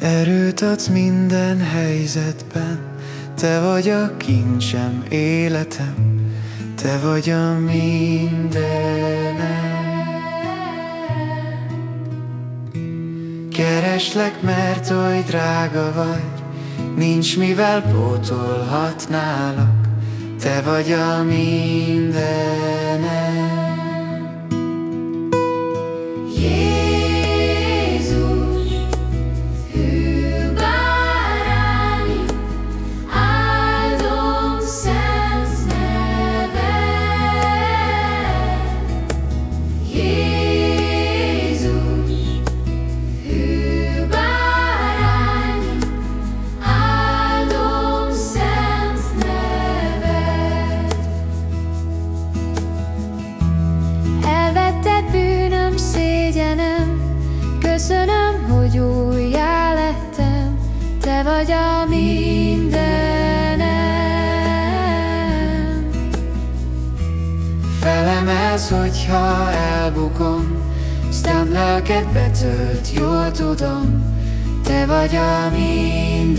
Megváltatsz minden helyzetben, Te vagy a kincsem, életem, Te vagy a mindenem. Kereslek, mert oly drága vagy, Nincs mivel pótolhatnálak, Te vagy a mindenem. Köszönöm, hogy újjá lettem, te vagy a mindenem. Felemelsz, hogyha elbukom, Sztent lelked betölt, jól tudom, te vagy a mindenem.